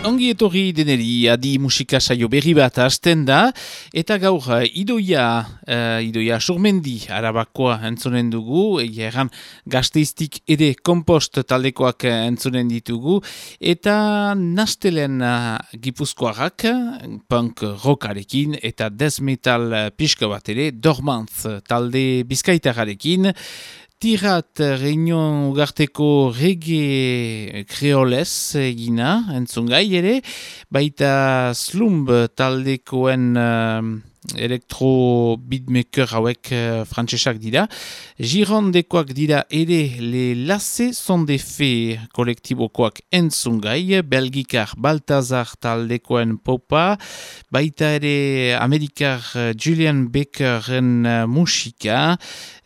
Ongi etorri deneri adi musika saio berri bat hasten da, eta gaur uh, idoia, uh, idoia surmendi arabakoa entzonen dugu, egia erran gazteiztik ere kompost taldekoak uh, entzonen ditugu, eta nastelen uh, gipuzkoarrak, punk rockarekin, eta death metal pixka bat ere, dormantz talde bizkaitararekin, Tirat Reunion Ugarteko rege kreolez egina, entzungai ere, baita slumb taldekoen uh, elektro beatmaker hauek uh, frantsesak dira. Girondekoak dira ere le lasse son de fe kolektibokoak entzungai, belgikar Baltazar taldekoen popa, baita ere amerikar uh, Julian Bakerren uh, musika,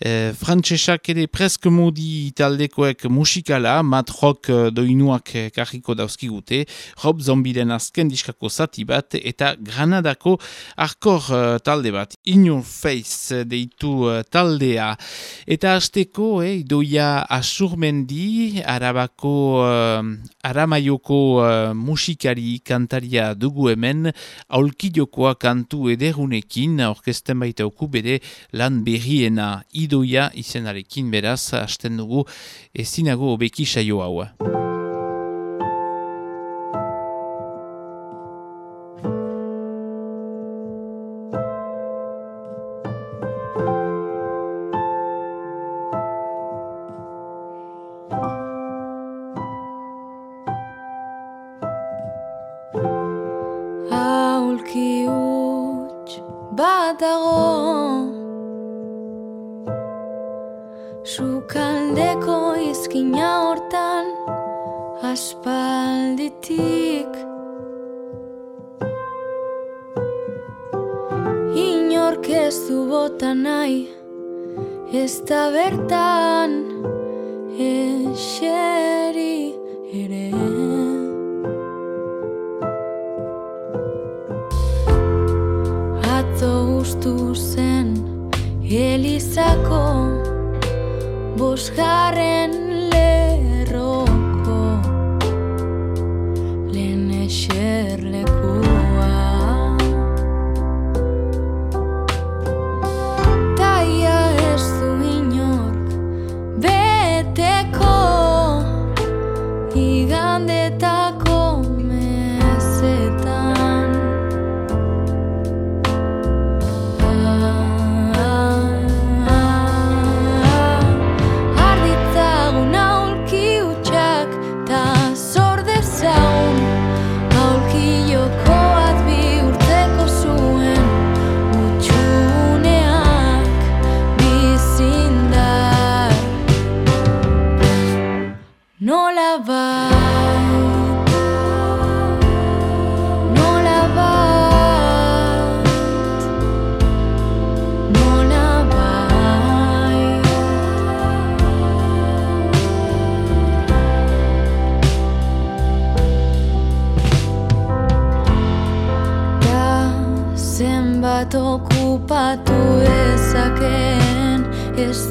uh, frantsesak ere presk modi taldekoek musikala, mat rock doinuak karriko dauzkigute, Rob Zombiden azken diskako zati bat, eta Granadako arkor uh, talde bat, In Face deitu uh, taldea. Eta azteko, eh, idoia asurmendi, arabako, uh, aramaioko uh, musikari kantaria dugu hemen, aulkidokoa kantu ederunekin, orkesten baita oku bere lan berriena idoia izenarekin beraz, hasten dugu ezinago obeki saio hau. Ez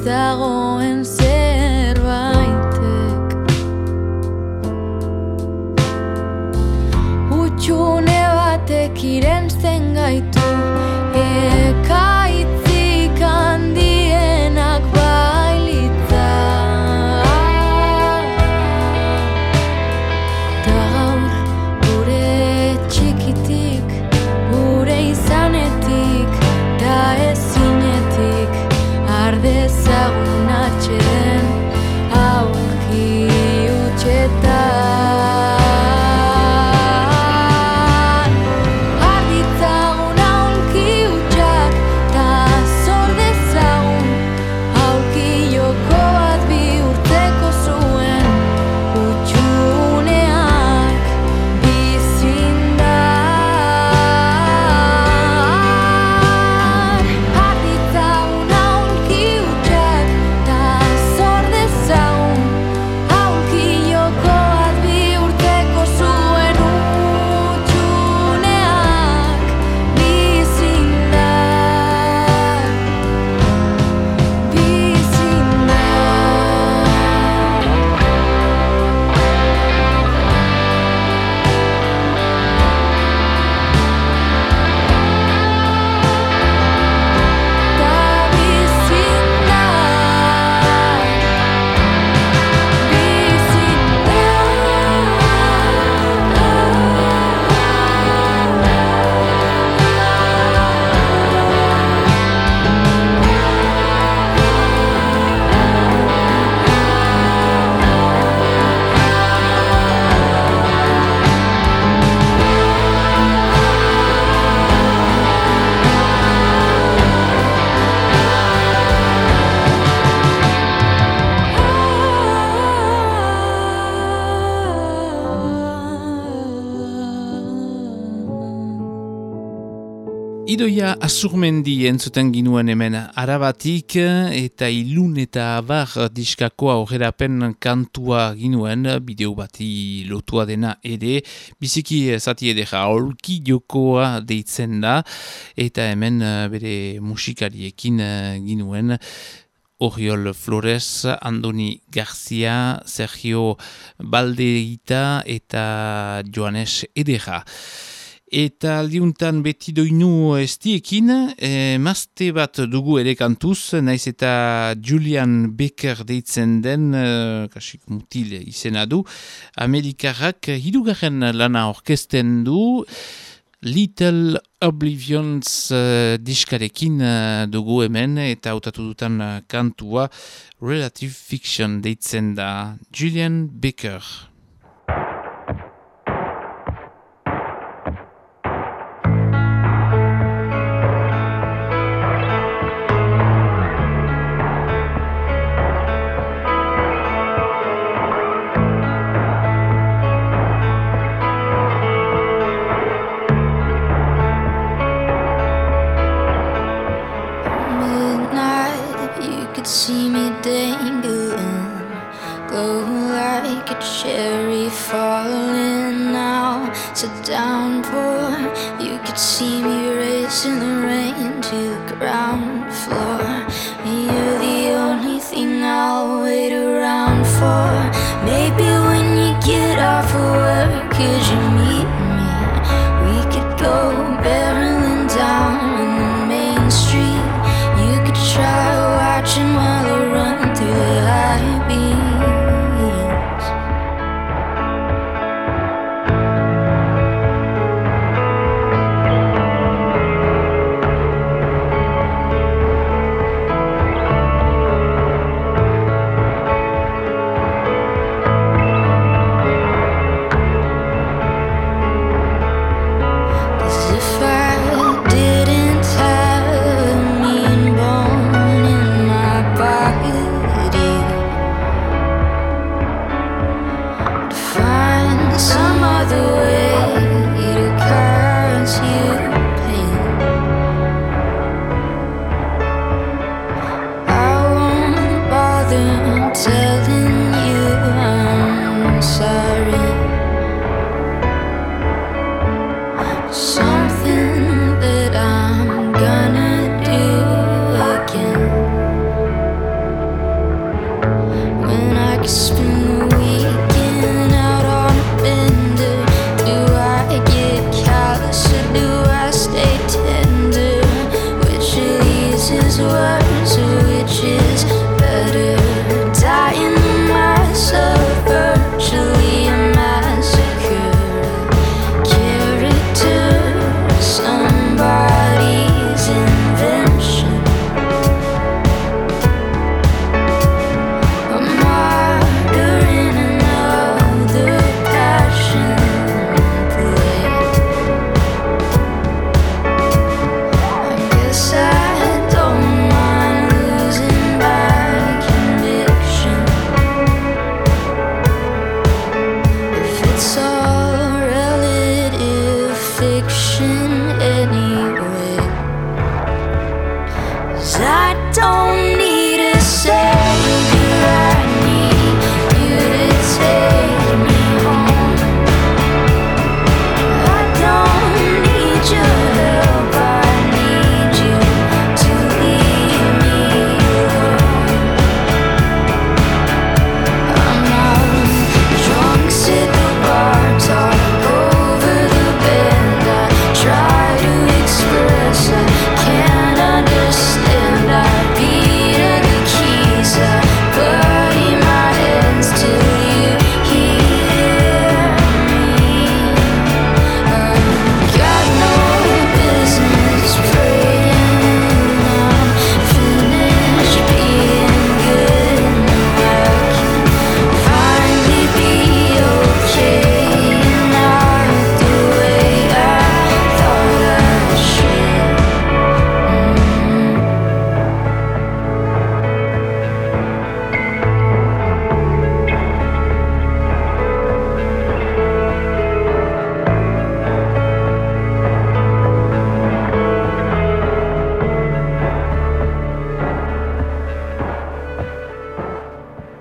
Idoia asurmendi entzuten ginuen hemen arabatik eta ilun eta abar diskakoa horrelapen kantua ginuen bideo bati lotua dena ere biziki zati edera aurki jokoa deitzen da eta hemen bere musikariekin ginuen Oriol Flores, Andoni Garcia, Sergio Baldeita eta Joanes Edera. Eta aldiuntan beti doinu estiekin, e, mazte bat dugu ere kantuz, naiz eta Julian Becker deitzen den, e, kasik mutil izena du, Amerikarrak hidugarren lana orkesten du, Little Oblivions uh, diskarekin uh, dugu hemen eta hautatu dutan uh, kantua Relative Fiction deitzen da Julian Baker. a cherry falling now, it's a downpour. You could see me racing the rain to the ground floor. You're the only thing I'll wait around for. Maybe when you get off of work, could you meet me? We could go.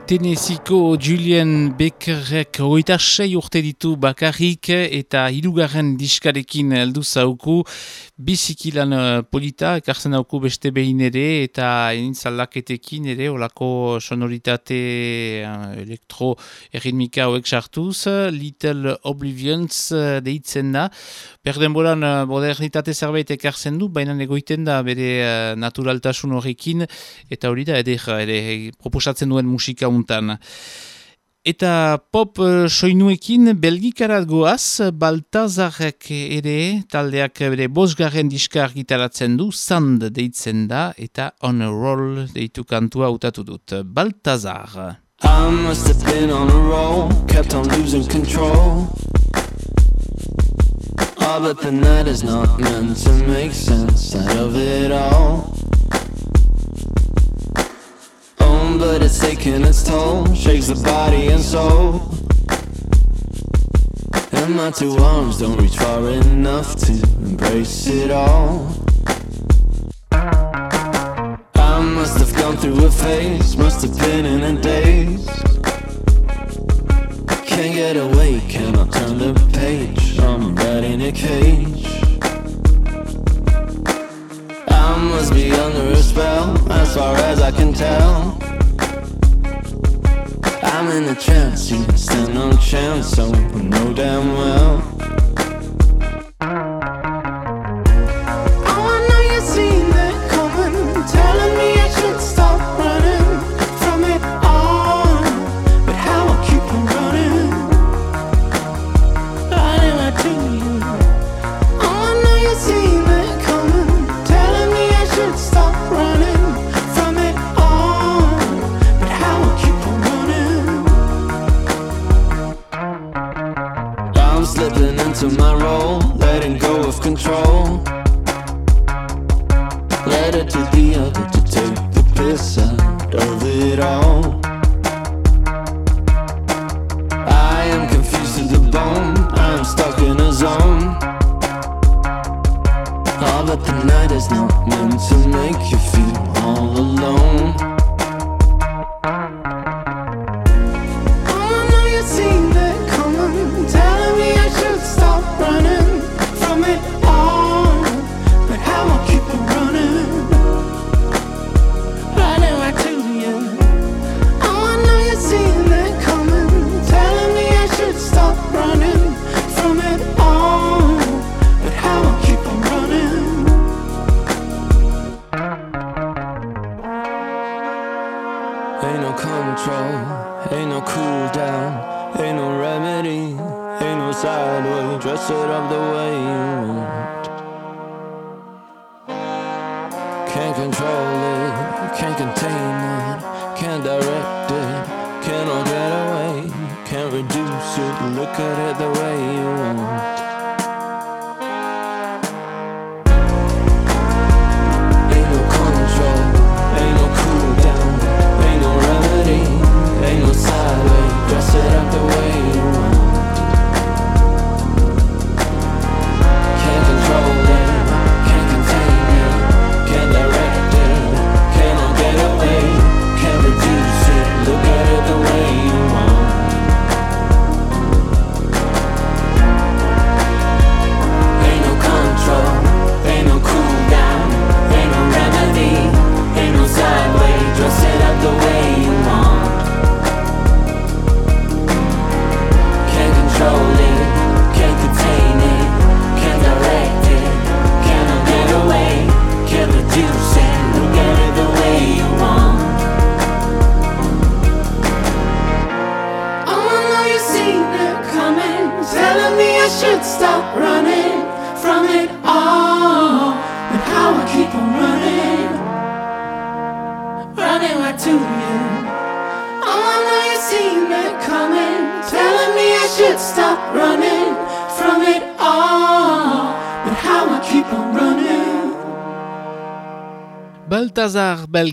Tennessiko Julian Beckerrek oita sei urte ditu bakarrik eta hirugarren diskarekin heldu zauku. Bizikilan uh, polita ekartzen dauku beste behin ere eta enintzalaketekin ere olako sonoritate uh, elektro erritmika hoek sartuz. Little Oblivions uh, deitzen da. Perden bolan uh, modernitate zerbait ekartzen du baina egoiten da bere naturaltasun horrekin eta hori da eder, ere proposatzen duen musika untan. Eta pop uh, soinuekin belgikarat goaz, Baltazarek ere taldeak bere bosgarren diskar gitaratzen du, sand deitzen da, eta on a roll deitu kantua utatu dut. Baltazar. I must have been on a roll, kept on losing control Oh, but the night is not meant to make sense out of it all but it's taking its toll. Shakes the body and soul. And my two arms don't reach far enough to embrace it all. I must have gone through a phase, must have been in a daze. Can't get away, cannot turn the page. I'm right in a cage. I must be under a spell, as far as I can tell. I'm in a trance, you stand no chance, so I know damn well.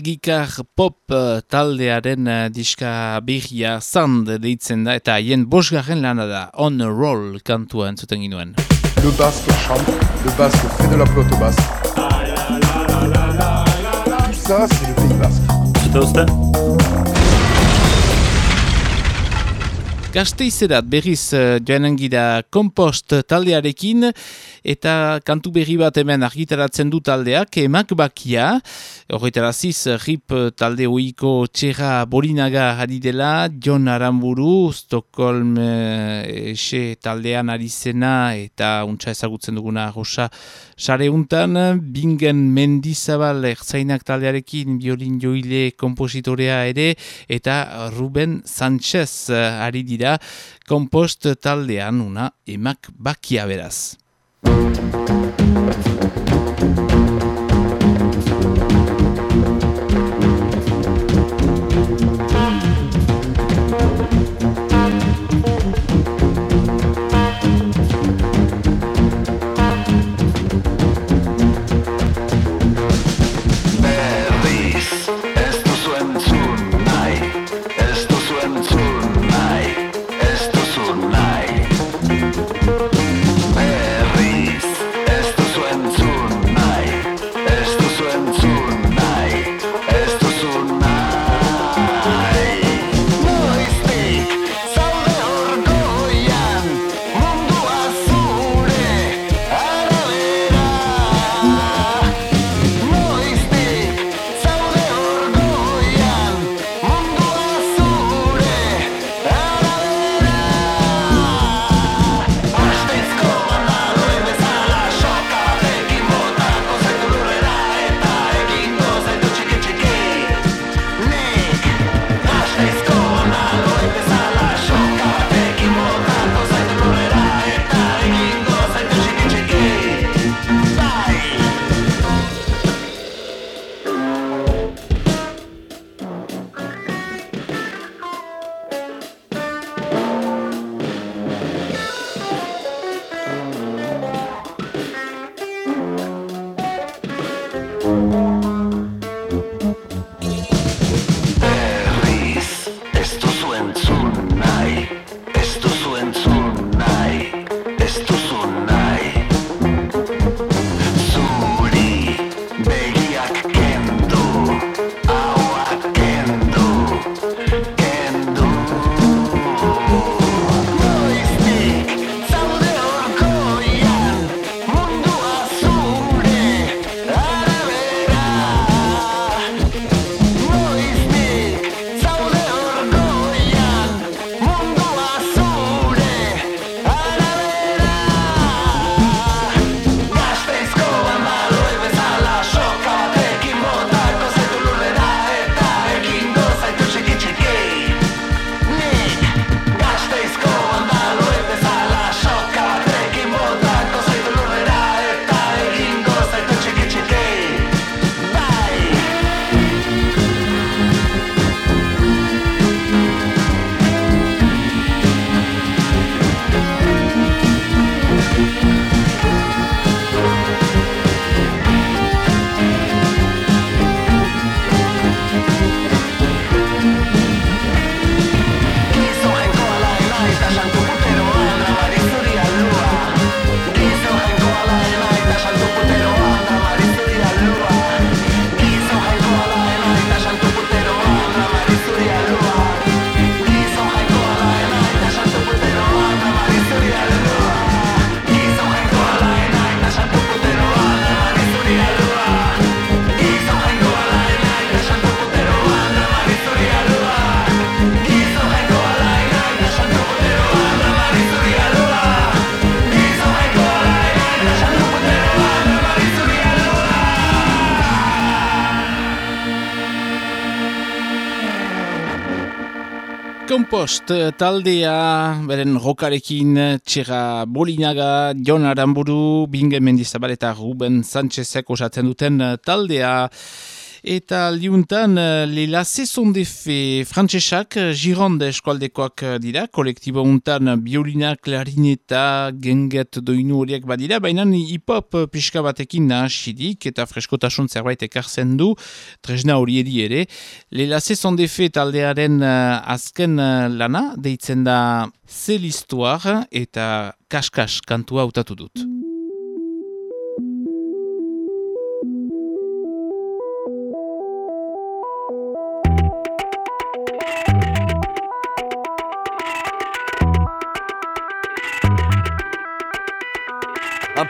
Belgikar pop uh, taldearen uh, diska birria zand deitzen da eta haien bosgarren lana da on a roll kantua entzuten ginuen. Le basque chante, le basque fait de la flotte basque. Tout ça, c'est le pays basque. Gazteizerat berriz uh, joanen gira kompost taldearekin eta kantu berri bat hemen argitaratzen du taldeak emak bakia. Horretaraziz, rip talde hoiko txera borinaga ari dela, John Aramburu, Stockholm uh, taldean ari zena eta untsa ezagutzen duguna rosa sare untan, bingen mendizabal ertzainak taldearekin biolin joile kompositorea ere eta Ruben Sanchez ari dira dira kompost taldean una emak bakia beraz. Post taldea, beren rokarekin txera bolinaga, Jon Aramburu, Binge Mendizabal eta Ruben Sánchezek osatzen duten taldea. Eta liuntan, eh, lela saison de fe frantsesak eh, Gironde eskualdekoak eh, dira, kolektibo untan biolina, klarineta, genget doinu horiek badira, baina hip-hop pixka batekin nahasidik eta freskotasun zerbait ekartzen du, tresna hori ere. Lela saison de fe taldearen azken lana, deitzen da zelistuar eta kaskas kantua utatu dut.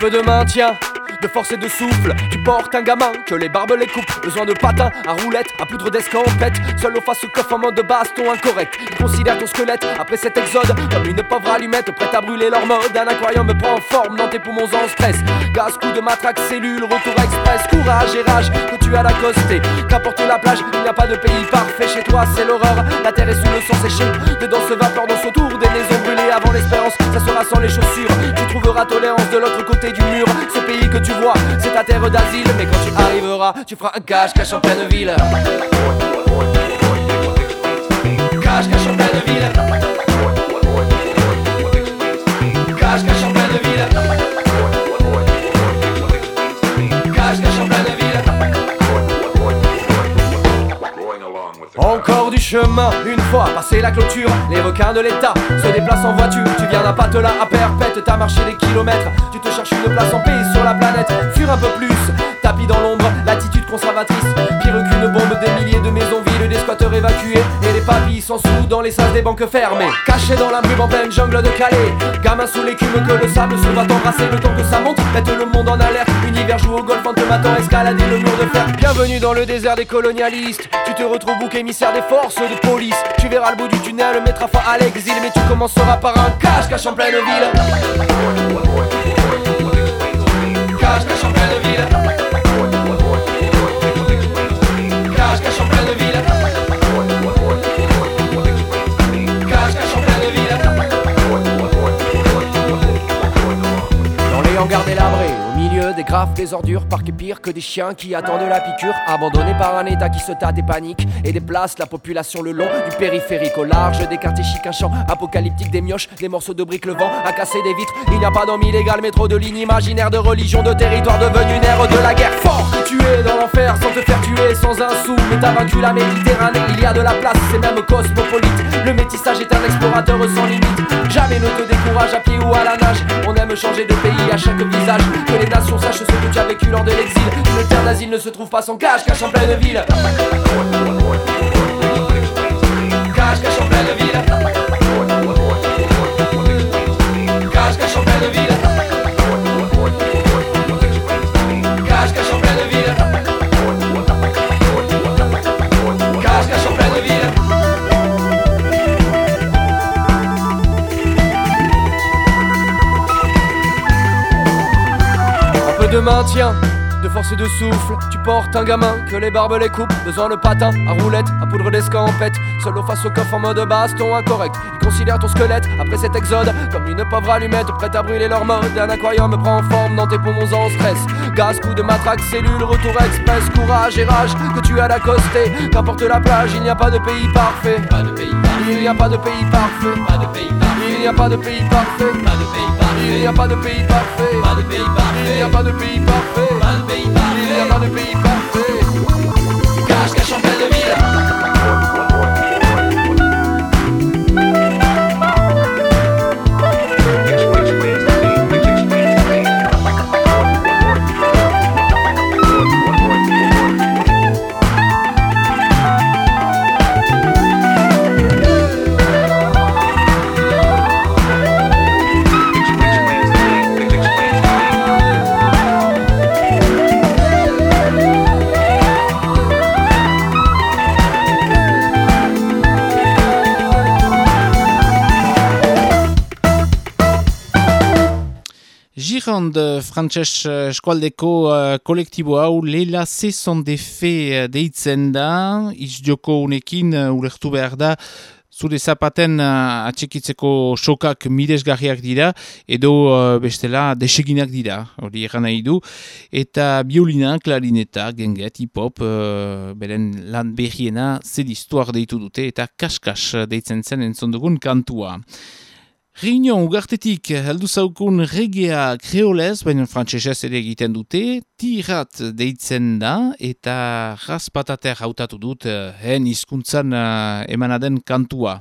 Peu de maintien de force et de souffle. Tu portes un gamin que les barbes les coupent. Besoin de patins à roulettes, à poudre d'escampette. Seul au face au coffre en mode baston incorrect. Ils considèrent ton squelette après cet exode comme une pauvre allumette prête à brûler leur mode. Un aquarium me prend en forme dans tes poumons en stress. Gaz, coup de matraque, cellule, retour express. Courage et rage que tu as l'accosté. Qu'importe la plage, il n'y a pas de pays parfait. Chez toi, c'est l'horreur. La terre est sous le sang séché. Dedans ce vapeur dans son tour des maisons brûlées l'espérance. Ça sera sans les chaussures. Tu trouveras tolérance de l'autre côté du mur. Ce pays que tu c'est ta terre d'asile. Mais quand tu arriveras, tu feras un cache cache en pleine ville. Cache cache en pleine ville. Une fois passé la clôture, les requins de l'État se déplacent en voiture. Tu viens d'un patelin à perpète, t'as marché des kilomètres, tu te cherches une place en paix sur la planète. Fuir un peu plus, tapis dans l'ombre, l'attitude conservatrice, pire qu'une bombe, des milliers de maisons vides, des squatteurs évacués sous dans les salles des banques fermées. Caché dans la brume en pleine jungle de Calais, gamin sous l'écume que le sable se va t'embrasser le temps que ça monte, mette le monde en alerte. Univers joue au golf en te matant, escalader le mur de fer. Bienvenue dans le désert des colonialistes, tu te retrouves bouc émissaire des forces de police. Tu verras le bout du tunnel, mettra fin à l'exil, mais tu commenceras par un cache cache en pleine ville. Cache cache en pleine ville. Des graphes, des ordures, parqués pire que des chiens qui attendent la piqûre, abandonnés par un état qui se tâte et panique et déplace la population le long du périphérique au large des quartiers chic, un champ apocalyptique, des mioches, des morceaux de briques, le vent a cassé des vitres. Il n'y a pas d'homme illégal, mais trop de lignes imaginaires, de religion, de territoire devenu une ère de la guerre. Fort, tu es dans l'enfer sans te faire tuer, sans un sou, mais t'as vaincu la Méditerranée. Il y a de la place, c'est même cosmopolite. Le métissage est un explorateur sans limite. Jamais ne te décourage à pied ou à la nage. On aime changer de pays à chaque visage. Que les nations sachent ce que tu as vécu lors de l'exil. Une terre d'asile ne se trouve pas sans cache, cache en pleine ville. Cache, cache en pleine ville. maintiens force de souffle. Tu portes un gamin que les barbes les coupent. Besoin de patins, à roulette, à poudre d'escampette. Seul face au coffre en mode baston incorrect. Ils considèrent ton squelette après cet exode comme une pauvre allumette prête à brûler leur mode. Un aquarium me prend en forme dans tes poumons en stress. Gaz, coup de matraque, cellule, retour express. Courage et rage que tu as l'accosté. Qu'importe la plage, il n'y a pas de pays parfait. Pas de pays parfait. Il n'y a pas de pays parfait. Pas de pays parfait. Il n'y a pas de pays parfait. Pas de pays parfait. Il n'y a pas de pays parfait. Pas de pays parfait. Il n'y a pas de pays parfait. Pas de pays Pays-Bas, il vient dans le pays. Gironde frantses eskualdeko uh, kolektibo hau Leila Saison de Fe deitzen da, izdioko unekin uh, ulertu behar da, zure zapaten uh, atxekitzeko sokak miresgarriak dira, edo uh, bestela deseginak dira, hori egan nahi du, eta biolina, klarineta, genget, hip-hop, uh, beren lan berriena zedistuar deitu dute, eta kaskas deitzen zen entzondugun kantua. Réunion ugartetik heldu zaukun regea kreolez, baina frantsesez ere egiten dute, tirat deitzen da, eta raspatater hautatu dut, hen hizkuntzan uh, emanaden kantua.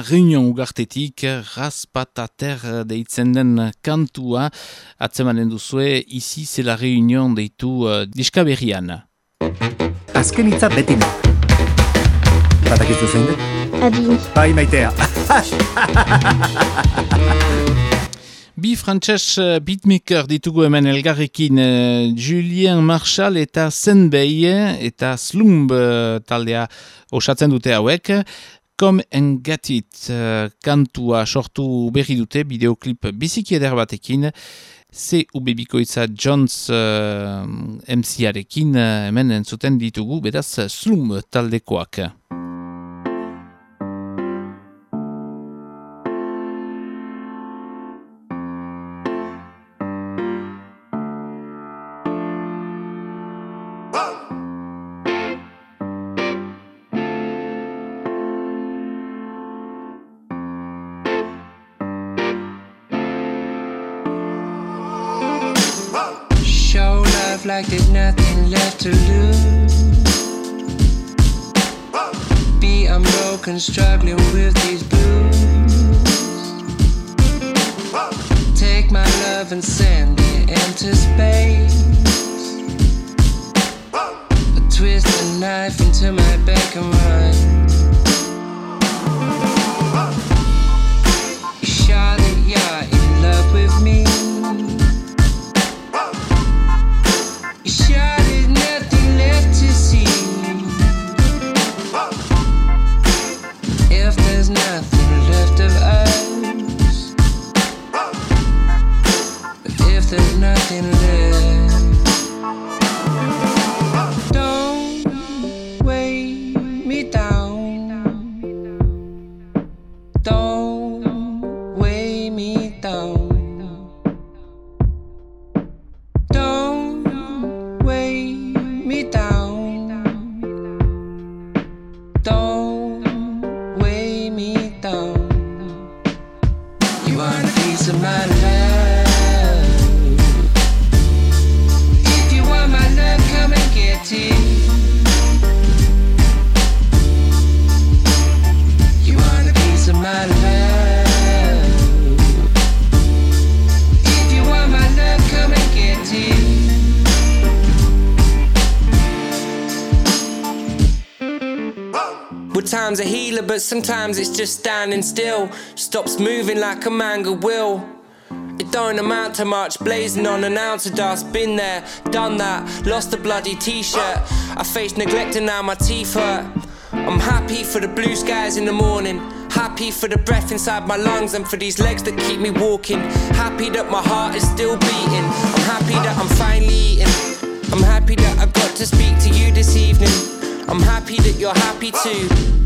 Taldea reunion ugartetik raspatater deitzen den kantua atzemanen duzue izi zela reunion deitu uh, diska berrian. Azken hitza beti ne. Batakizu zein? Adi. Bai maitea. Bi frantses uh, beatmaker ditugu hemen elgarrekin uh, Julien Marshall eta Zenbei eta Slumb uh, taldea osatzen dute hauek. Come and get it uh, kantua sortu berri dute bideoklip biziki eder batekin. C ubebikoitza Jones uh, MC-arekin uh, hemen entzuten ditugu, beraz Slumb taldekoak. Unbroken, struggling with these blues. Take my love and send but sometimes it's just standing still. Stops moving like a manga will. It don't amount to much, blazing on an ounce of dust. Been there, done that, lost a bloody t shirt. I face neglect and now my teeth hurt. I'm happy for the blue skies in the morning. Happy for the breath inside my lungs and for these legs that keep me walking. Happy that my heart is still beating. I'm happy that I'm finally eating. I'm happy that I got to speak to you this evening. I'm happy that you're happy too.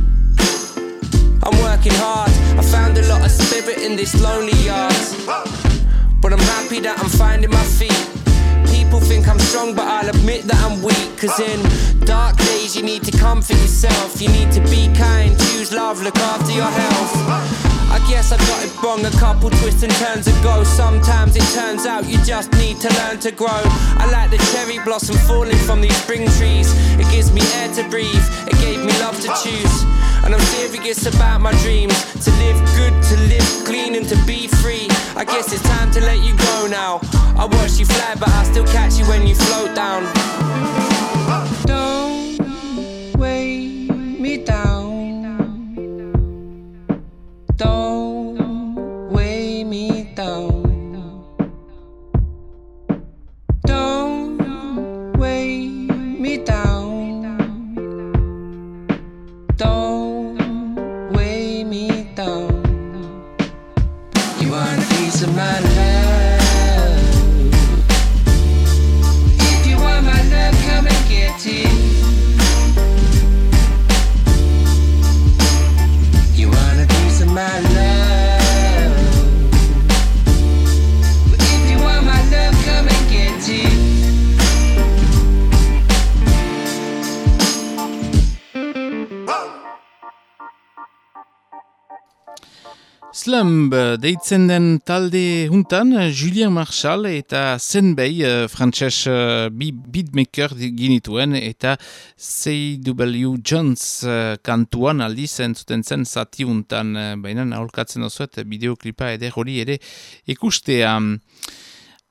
I'm working hard. I found a lot of spirit in this lonely yard. But I'm happy that I'm finding my feet. People think I'm strong, but I'll admit that I'm weak. Cause in dark days, you need to comfort yourself. You need to be kind, choose love, look after your health. I guess I got it wrong a couple twists and turns ago. Sometimes it turns out you just need to learn to grow. I like the cherry blossom falling from these spring trees. It gives me air to breathe, it gave me love to choose. And I'm serious about my dreams to live good, to live clean, and to be free. I guess it's time to let you go now. I watch you fly, but I still catch you when you float down. Slumb deitzen den talde huntan Julien Marshall eta Zenbei uh, frantses uh, beatmaker ginituen eta C.W. Jones uh, kantuan aldiz entzuten zen zati huntan uh, baina aholkatzen osuet bideoklipa eder hori ere ikustea.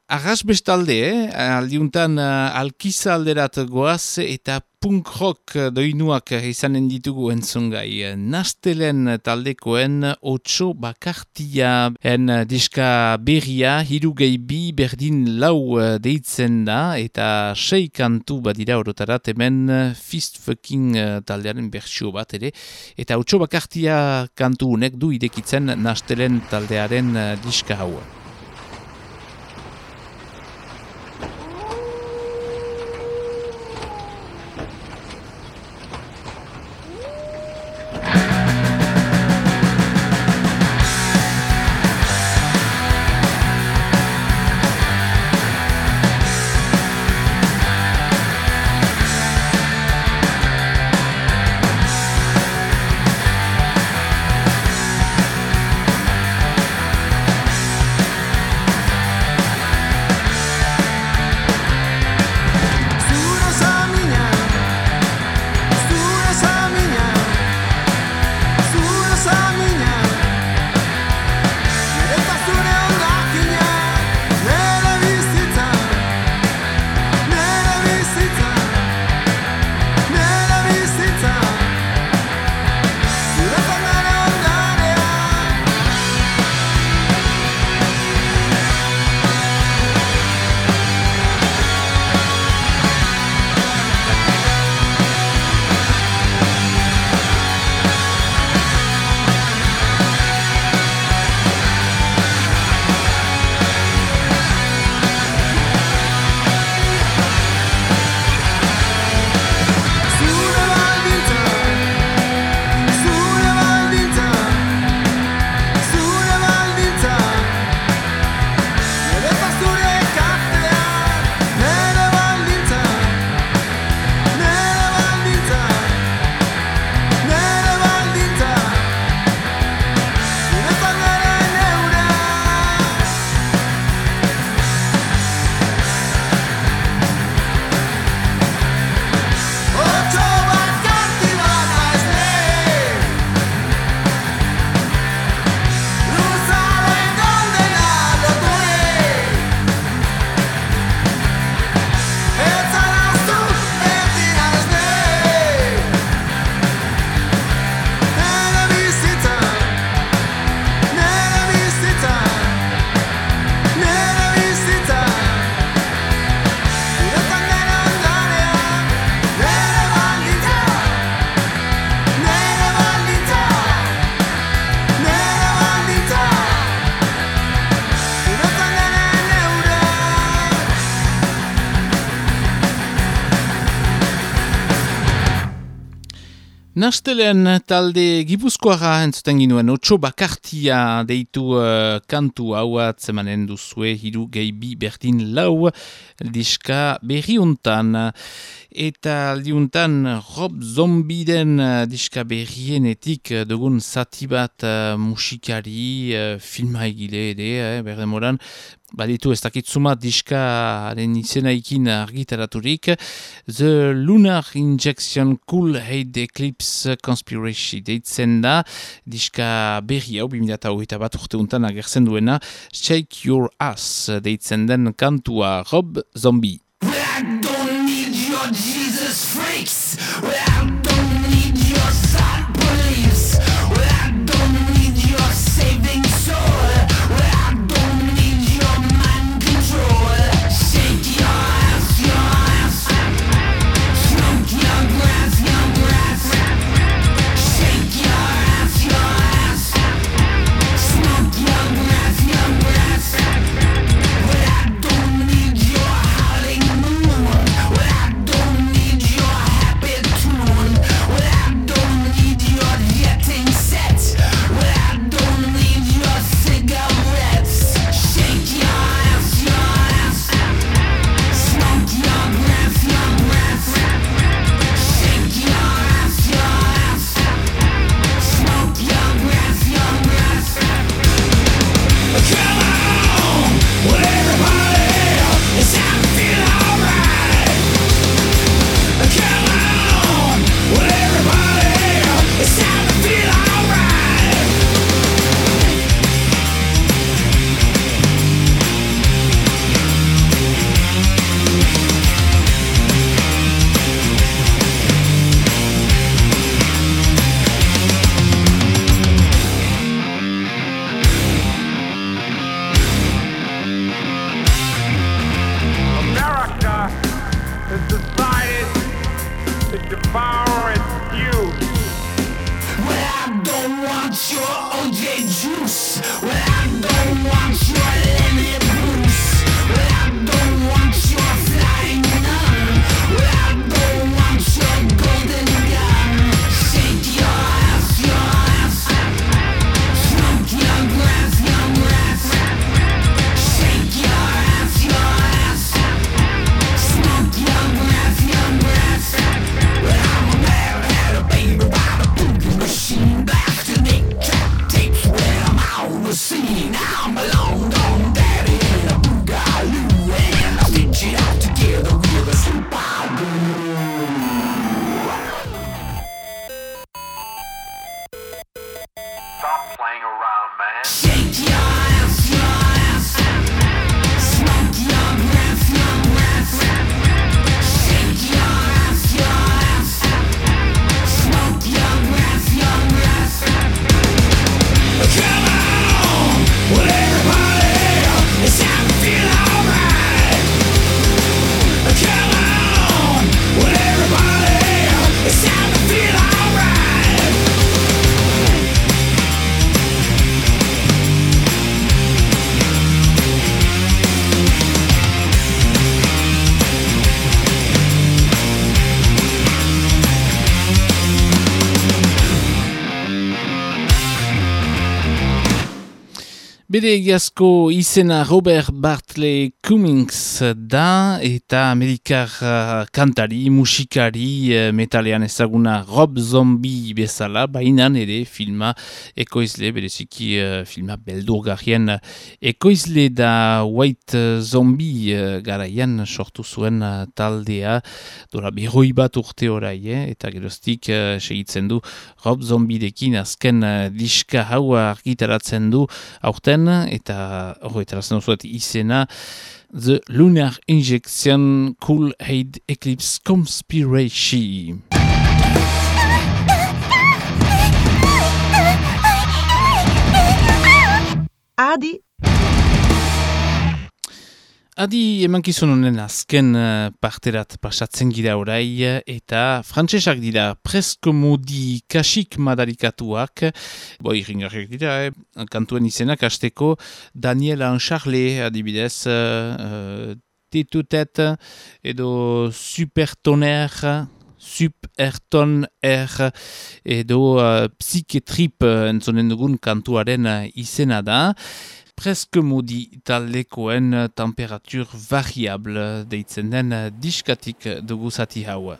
Arras bestalde, eh? aldiuntan uh, alkiza alderat goaz eta punk rock doinuak izanen ditugu entzungai. Nastelen taldekoen otso bakartia en diska berria hirugei bi berdin lau deitzen da eta sei kantu badira orotarat hemen fist fucking taldearen bertsio bat ere. Eta otso bakartia kantu unek du idekitzen Nastelen taldearen diska hau. Nastelen talde gipuzkoara entzuten ginuen otxo bakartia deitu uh, kantu hau atzemanen duzue hiru gehi bi berdin lau diska berri untan. Eta aldiuntan Rob Zombiden uh, diska berrienetik uh, dugun zati bat uh, musikari, uh, filma egile ere, eh, berdemoran, baditu ez dakitzuma diskaren izenaikin argitaraturik. The Lunar Injection Cool Hate Eclipse Conspiracy deitzen da. Diska berri hau bimidata hogeita bat urte untan agertzen duena. Shake Your Ass deitzen den kantua Rob Zombie need your Jesus freaks. I Bere egiazko izena Robert Bartley Cummings da eta amerikar uh, kantari, musikari, uh, metalean ezaguna Rob Zombie bezala, bainan ere filma ekoizle, bereziki uh, filma beldurgarrien ekoizle da White Zombie uh, garaian sortu zuen taldea, dora berroi bat urte orai, eh? eta geroztik uh, segitzen du Rob Zombie dekin azken diska hau argitaratzen du aurten eta horretarazen duzuet izena The Lunar Injection Cool Aid Eclipse Conspiracy. Adi Adi emankizun honen azken uh, parterat pasatzen gira orai eta frantsesak dira presko modi kasik madarikatuak bo irringarriak dira, eh? kantuen izenak asteko Daniel Ancharle adibidez uh, Tetutet edo Supertoner Superton R edo uh, Psychetrip uh, entzonen dugun kantuaren izena da Preske modi taldekoen temperatur variable deitzen den diskatik dugu zati hau.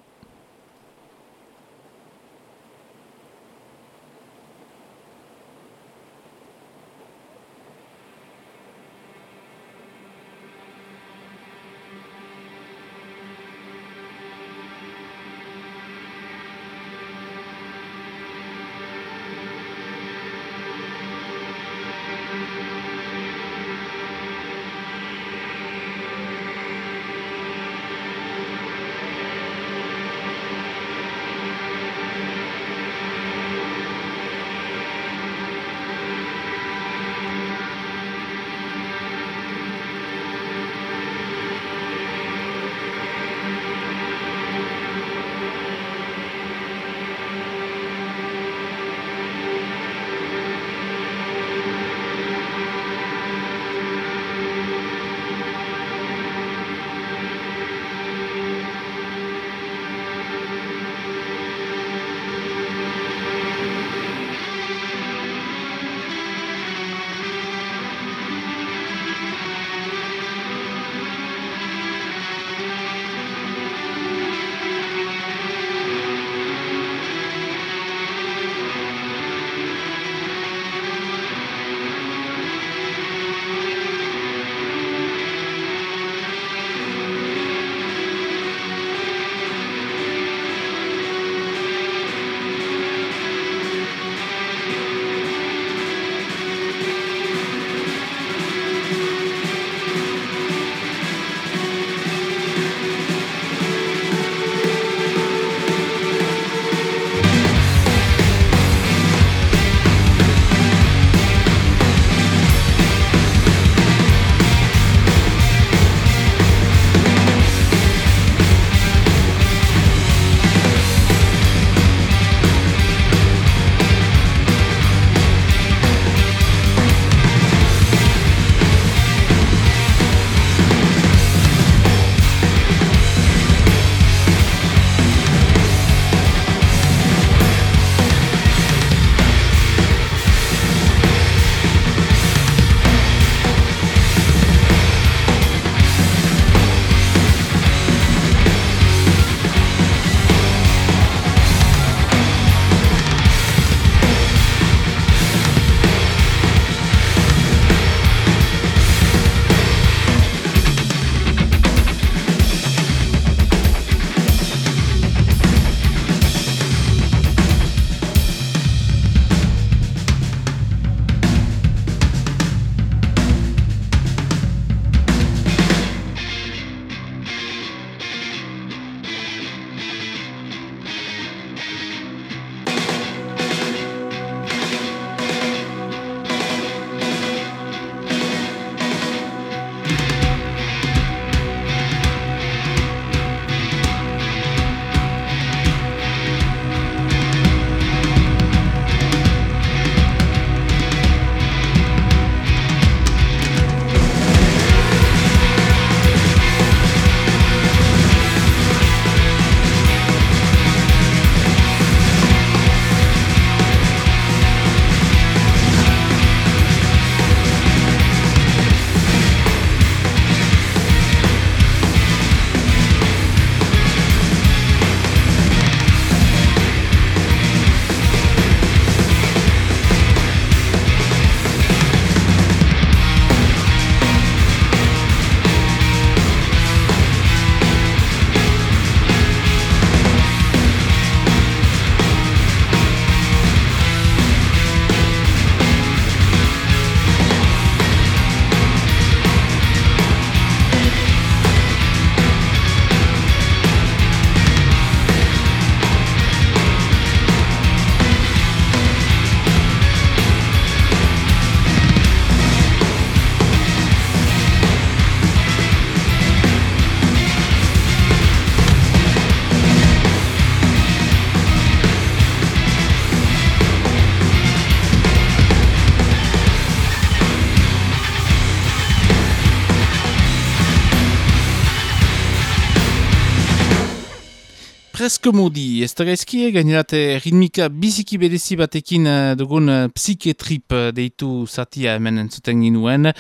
Presque modi, ez da gaizki, gainerat eh, ritmika biziki berezi batekin eh, dugun eh, psiketrip eh, deitu zatia hemen entzuten ginuen,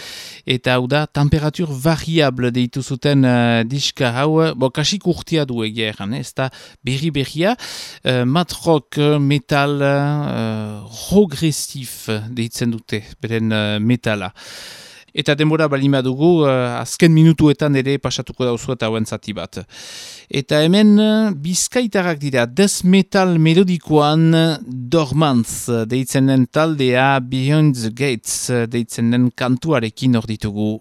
eta hau da, temperatur variable deitu zuten eh, diska hau, bo, kasik urtia du egia erran, ez da berri berria, uh, mat rock, eh, metal, uh, progressif deitzen dute, beren eh, metala. Eta denbora balima dugu, uh, azken minutuetan ere pasatuko dauzu eta hauen zati bat. Eta hemen uh, bizkaitarrak dira, death metal melodikoan dormantz deitzen den taldea Beyond the Gates deitzen den kantuarekin hor ditugu.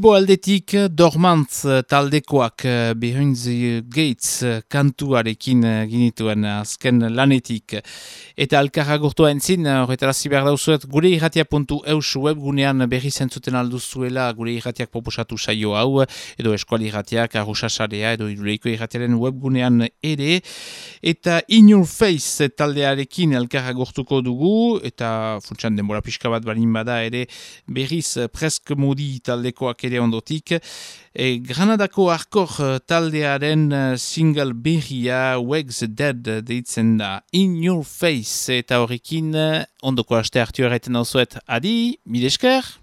Bilbo aldetik dormantz taldekoak eh, Behind the Gates eh, kantuarekin eh, ginituen azken lanetik. Eta alkarra gurtua entzin, horretara ziber dauzuet, gure irratia.eus webgunean berri zentzuten alduzuela gure irratiak proposatu saio hau, edo eskuali irratiak, arrusasarea, edo iruleiko irratiaren webgunean ere. Eta In Your Face taldearekin alkarra gurtuko dugu, eta funtsan denbora pixka bat balin bada ere berriz presk modi taldekoak ere ondotik. E, Granadako arkor taldearen single berria Wags Dead deitzen da In Your Face eta horrekin ondoko aste hartu erraiten hau zuet. Adi, midesker!